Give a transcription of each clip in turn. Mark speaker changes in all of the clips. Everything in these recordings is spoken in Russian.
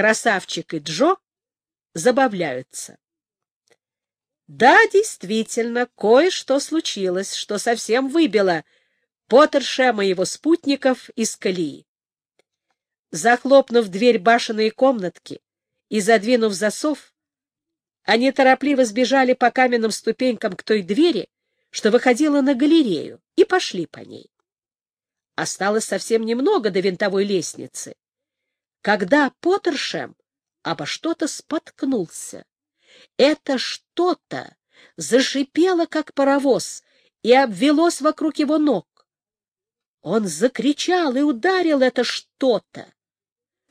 Speaker 1: красавчик и Джо забавляются. Да, действительно, кое-что случилось, что совсем выбило Поттершема и его спутников из колеи. Захлопнув дверь башенной комнатки и задвинув засов, они торопливо сбежали по каменным ступенькам к той двери, что выходила на галерею, и пошли по ней. Осталось совсем немного до винтовой лестницы, когда Поттершем обо что-то споткнулся. Это что-то зашипело, как паровоз, и обвелось вокруг его ног. Он закричал и ударил это что-то.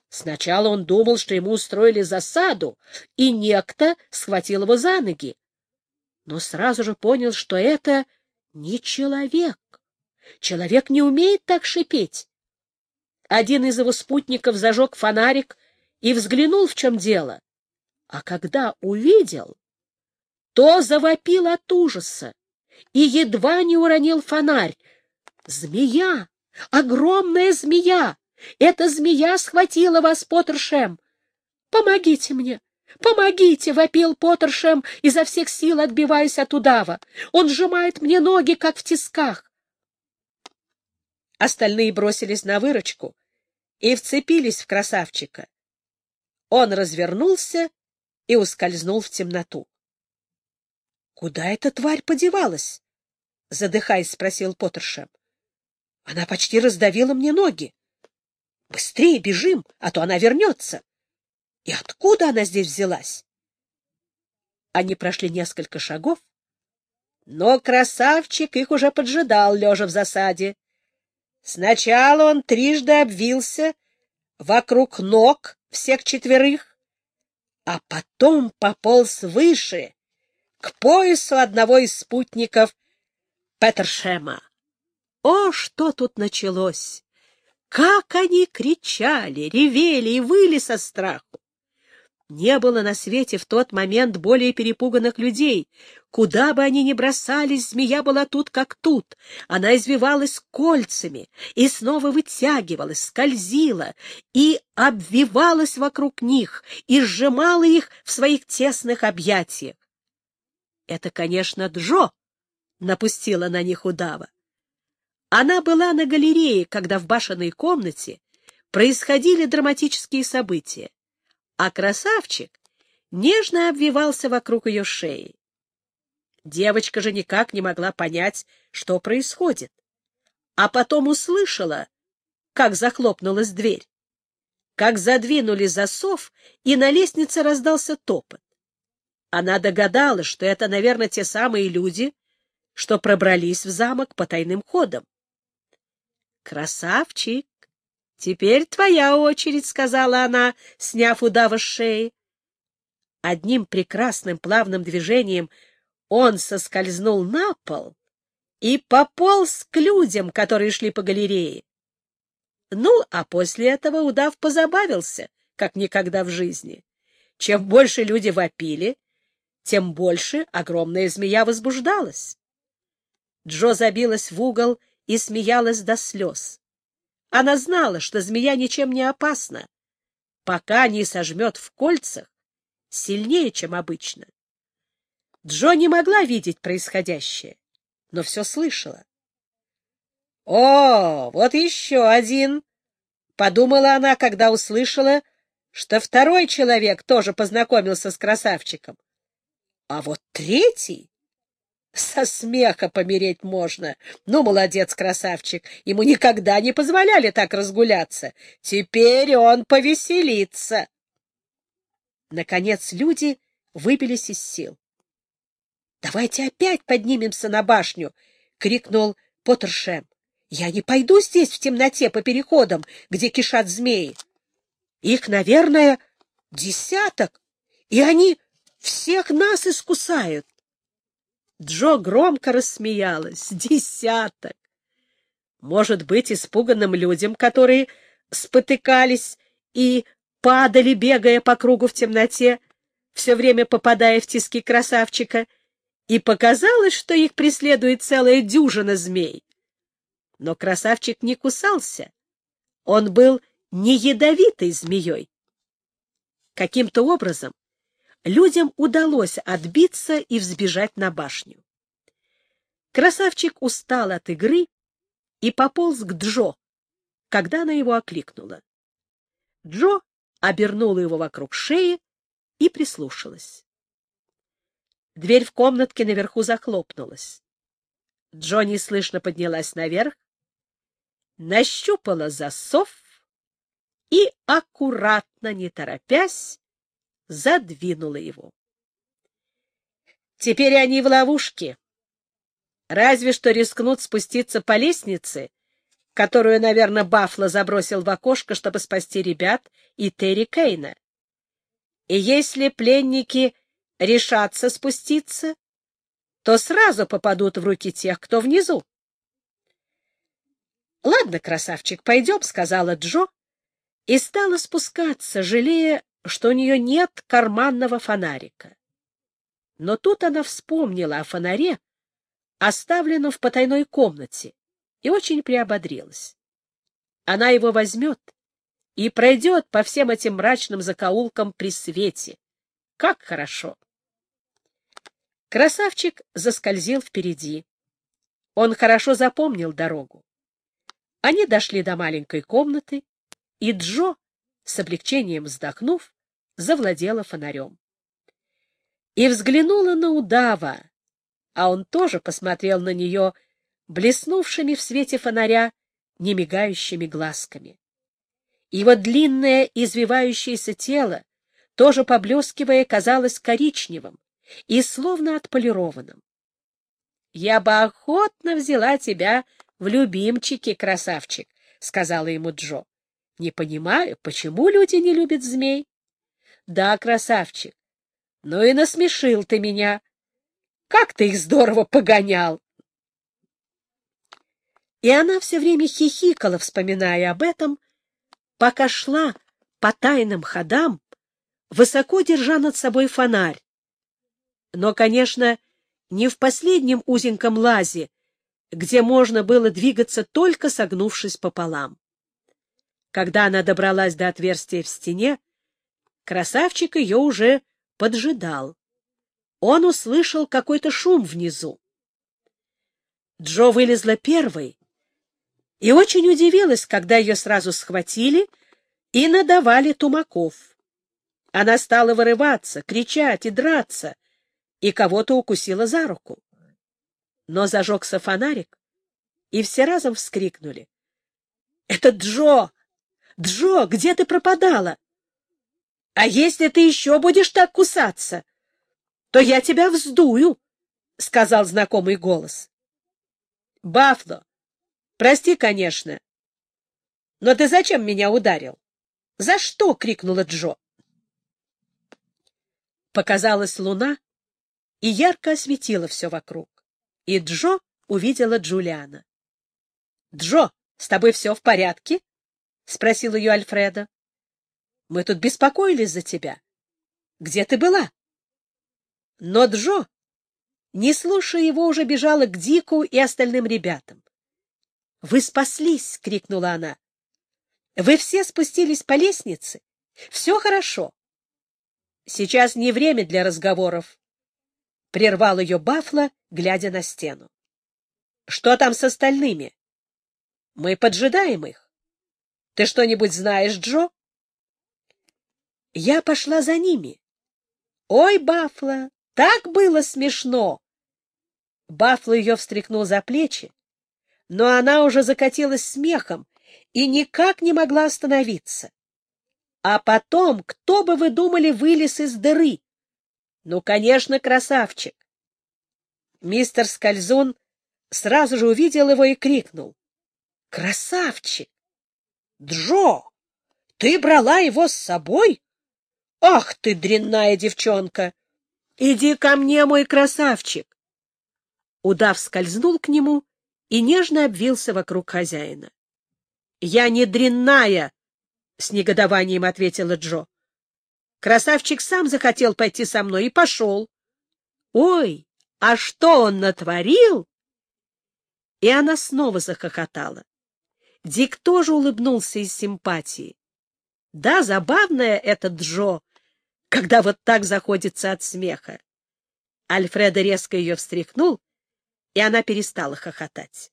Speaker 1: Сначала он думал, что ему устроили засаду, и некто схватил его за ноги. Но сразу же понял, что это не человек. Человек не умеет так шипеть. Один из его спутников зажег фонарик и взглянул, в чем дело. А когда увидел, то завопил от ужаса и едва не уронил фонарь. Змея! Огромная змея! Эта змея схватила вас, Поттершем! Помогите мне! Помогите! — вопил Поттершем, изо всех сил отбиваясь от удава. Он сжимает мне ноги, как в тисках. Остальные бросились на выручку и вцепились в красавчика. Он развернулся и ускользнул в темноту. — Куда эта тварь подевалась? — задыхаясь, спросил Поттершем. — Она почти раздавила мне ноги. Быстрее бежим, а то она вернется. И откуда она здесь взялась? Они прошли несколько шагов, но красавчик их уже поджидал, лежа в засаде. Сначала он трижды обвился вокруг ног всех четверых, а потом пополз выше, к поясу одного из спутников Петершема. О, что тут началось! Как они кричали, ревели и выли со страху! Не было на свете в тот момент более перепуганных людей. Куда бы они ни бросались, змея была тут как тут. Она извивалась кольцами и снова вытягивалась, скользила и обвивалась вокруг них и сжимала их в своих тесных объятиях. Это, конечно, Джо напустила на них удава. Она была на галерее, когда в башенной комнате происходили драматические события а красавчик нежно обвивался вокруг ее шеи. Девочка же никак не могла понять, что происходит, а потом услышала, как захлопнулась дверь, как задвинули засов, и на лестнице раздался топот. Она догадалась, что это, наверное, те самые люди, что пробрались в замок по тайным ходам. «Красавчик!» «Теперь твоя очередь», — сказала она, сняв удава с шеи. Одним прекрасным плавным движением он соскользнул на пол и пополз к людям, которые шли по галерее. Ну, а после этого удав позабавился, как никогда в жизни. Чем больше люди вопили, тем больше огромная змея возбуждалась. Джо забилась в угол и смеялась до слез. Она знала, что змея ничем не опасна, пока не сожмет в кольцах сильнее, чем обычно. Джо не могла видеть происходящее, но все слышала. — О, вот еще один! — подумала она, когда услышала, что второй человек тоже познакомился с красавчиком. А вот третий со смеха помереть можно. Ну, молодец, красавчик. Ему никогда не позволяли так разгуляться. Теперь он повеселится. Наконец люди выбились из сил. — Давайте опять поднимемся на башню! — крикнул Поттершем. — Я не пойду здесь в темноте по переходам, где кишат змеи. Их, наверное, десяток, и они всех нас искусают. Джо громко рассмеялась. Десяток! Может быть, испуганным людям, которые спотыкались и падали, бегая по кругу в темноте, все время попадая в тиски красавчика, и показалось, что их преследует целая дюжина змей. Но красавчик не кусался. Он был не ядовитой змеей. Каким-то образом людям удалось отбиться и взбежать на башню. Красавчик устал от игры и пополз к Джо, когда она его окликнула. Джо обернула его вокруг шеи и прислушалась. Дверь в комнатке наверху захлопнулась. Джонни слышно поднялась наверх, нащупала засов и, аккуратно, не торопясь, задвинула его. Теперь они в ловушке. Разве что рискнут спуститься по лестнице, которую, наверное, Баффло забросил в окошко, чтобы спасти ребят и Терри Кейна. И если пленники решатся спуститься, то сразу попадут в руки тех, кто внизу. — Ладно, красавчик, пойдем, — сказала Джо, и стала спускаться, жалея, что у нее нет карманного фонарика. Но тут она вспомнила о фонаре, оставленном в потайной комнате, и очень приободрилась. Она его возьмет и пройдет по всем этим мрачным закоулкам при свете. Как хорошо! Красавчик заскользил впереди. Он хорошо запомнил дорогу. Они дошли до маленькой комнаты, и Джо, с облегчением вздохнув, завладела фонарем. И взглянула на удава, а он тоже посмотрел на нее блеснувшими в свете фонаря немигающими глазками. Его длинное извивающееся тело, тоже поблескивая, казалось коричневым, и словно отполированным. — Я бы охотно взяла тебя в любимчики, красавчик, — сказала ему Джо. — Не понимаю, почему люди не любят змей? — Да, красавчик. Ну и насмешил ты меня. Как ты их здорово погонял! И она все время хихикала, вспоминая об этом, пока шла по тайным ходам, высоко держа над собой фонарь, но, конечно, не в последнем узеньком лазе, где можно было двигаться только согнувшись пополам. Когда она добралась до отверстия в стене, красавчик ее уже поджидал. Он услышал какой-то шум внизу. Джо вылезла первой и очень удивилась, когда ее сразу схватили и надавали тумаков. Она стала вырываться, кричать и драться — и кого-то укусила за руку. Но зажегся фонарик, и все разом вскрикнули. — Это Джо! Джо, где ты пропадала? А если ты еще будешь так кусаться, то я тебя вздую, — сказал знакомый голос. — Бафло, прости, конечно, но ты зачем меня ударил? — За что? — крикнула Джо. Показалась луна, и ярко осветила все вокруг. И Джо увидела Джулиана. — Джо, с тобой все в порядке? — спросил ее Альфреда. — Мы тут беспокоились за тебя. Где ты была? Но Джо, не слушая его, уже бежала к Дику и остальным ребятам. — Вы спаслись! — крикнула она. — Вы все спустились по лестнице? Все хорошо. Сейчас не время для разговоров, — прервал ее Бафло, глядя на стену. — Что там с остальными? — Мы поджидаем их. Ты что-нибудь знаешь, Джо? Я пошла за ними. Ой, Бафло, так было смешно! Бафло ее встряхнул за плечи, но она уже закатилась смехом и никак не могла остановиться. А потом, кто бы вы думали, вылез из дыры? Ну, конечно, красавчик. Мистер Скользун сразу же увидел его и крикнул. — Красавчик! Джо, ты брала его с собой? Ах ты, дрянная девчонка! Иди ко мне, мой красавчик! Удав скользнул к нему и нежно обвился вокруг хозяина. — Я не дрянная! — с негодованием ответила Джо. Красавчик сам захотел пойти со мной и пошел. Ой, а что он натворил? И она снова захохотала. Дик тоже улыбнулся из симпатии. Да, забавная эта Джо, когда вот так заходится от смеха. Альфреда резко ее встряхнул, и она перестала хохотать.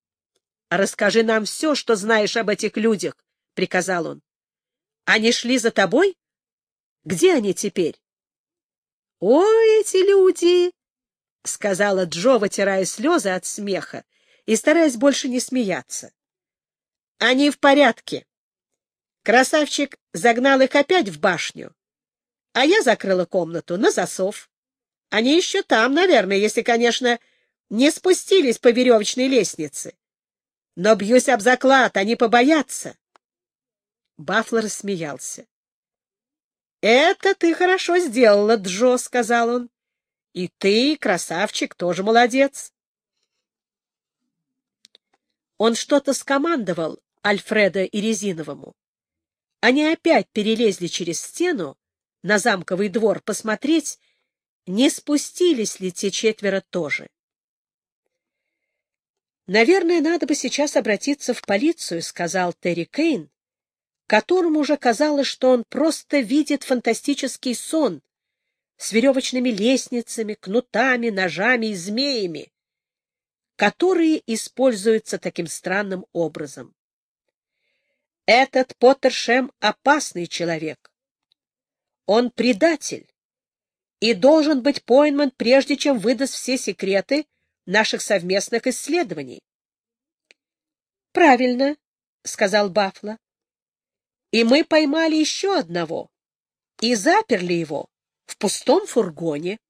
Speaker 1: — Расскажи нам все, что знаешь об этих людях, — приказал он. — Они шли за тобой? Где они теперь? — О, эти люди! — сказала Джо, вытирая слезы от смеха и стараясь больше не смеяться. — Они в порядке. Красавчик загнал их опять в башню, а я закрыла комнату на засов. Они еще там, наверное, если, конечно, не спустились по веревочной лестнице. Но бьюсь об заклад, они побоятся. Баффлер рассмеялся. — Это ты хорошо сделала, Джо, — сказал он. — И ты, красавчик, тоже молодец. Он что-то скомандовал Альфреда и Резиновому. Они опять перелезли через стену на замковый двор посмотреть, не спустились ли те четверо тоже. «Наверное, надо бы сейчас обратиться в полицию», — сказал Терри Кейн, которому уже казалось, что он просто видит фантастический сон с веревочными лестницами, кнутами, ножами и змеями, которые используются таким странным образом. Этот Поттершем — опасный человек. Он предатель и должен быть пойман, прежде чем выдаст все секреты наших совместных исследований. — Правильно, — сказал Бафло. — И мы поймали еще одного и заперли его в пустом фургоне.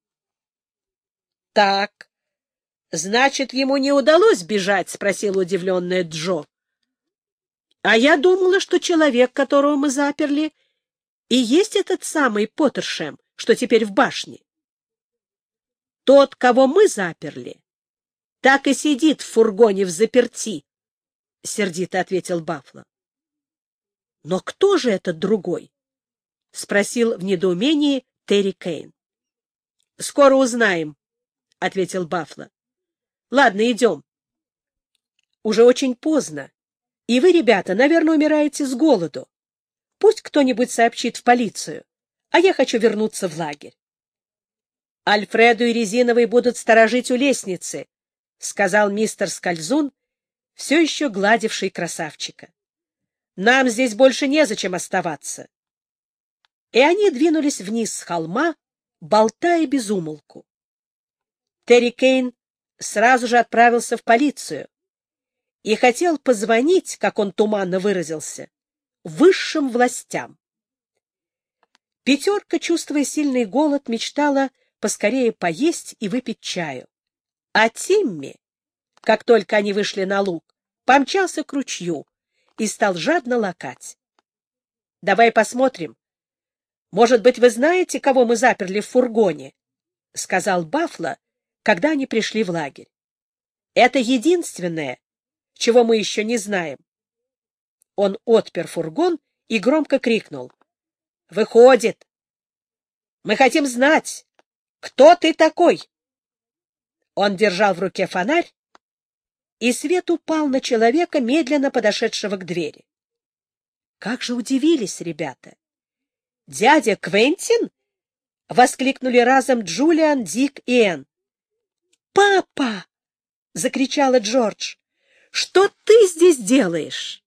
Speaker 1: — Так, значит, ему не удалось бежать? — спросила удивленная Джо. А я думала, что человек, которого мы заперли, и есть этот самый Поттершем, что теперь в башне. Тот, кого мы заперли, так и сидит в фургоне в заперти, — сердито ответил Бафло. — Но кто же этот другой? — спросил в недоумении Терри Кейн. — Скоро узнаем, — ответил Бафло. — Ладно, идем. Уже очень поздно. И вы, ребята, наверное, умираете с голоду. Пусть кто-нибудь сообщит в полицию, а я хочу вернуться в лагерь. Альфреду и Резиновой будут сторожить у лестницы, — сказал мистер Скользун, все еще гладивший красавчика. Нам здесь больше незачем оставаться. И они двинулись вниз с холма, болтая без умолку. Терри Кейн сразу же отправился в полицию, и хотел позвонить, как он туманно выразился, высшим властям. Пятерка, чувствуя сильный голод, мечтала поскорее поесть и выпить чаю. А Тимми, как только они вышли на луг, помчался к ручью и стал жадно лакать. — Давай посмотрим. Может быть, вы знаете, кого мы заперли в фургоне? — сказал Бафло, когда они пришли в лагерь. — Это единственное, чего мы еще не знаем. Он отпер фургон и громко крикнул. — Выходит! Мы хотим знать, кто ты такой? Он держал в руке фонарь, и свет упал на человека, медленно подошедшего к двери. Как же удивились ребята! «Дядя Квентин?» — воскликнули разом Джулиан, Дик и Энн. «Папа!» — закричала Джордж. Что ты здесь делаешь?